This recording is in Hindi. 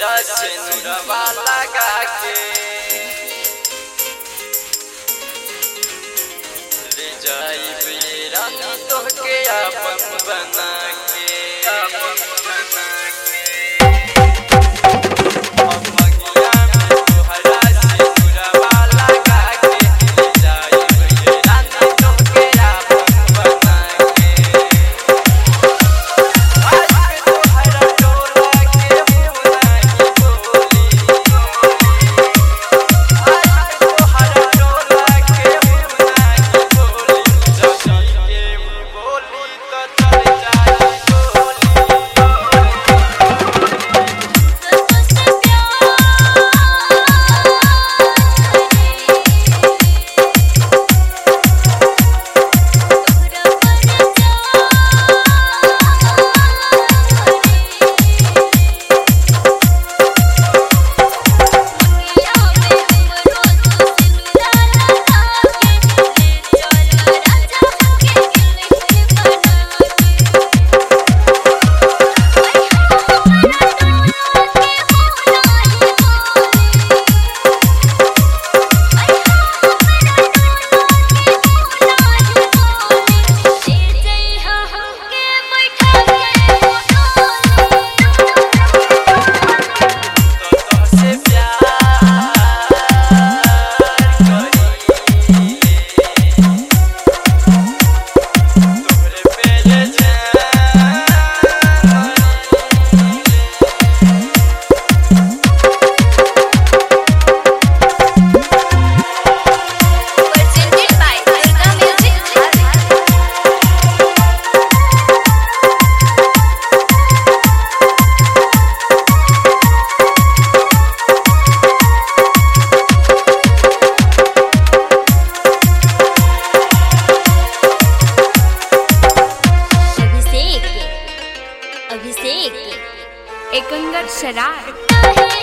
सूरज जाई बेरा तो के अपन बना के अभिषेक शरार।